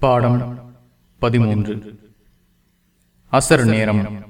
பாடம் பதிமூன்று. அசர் நேரம்.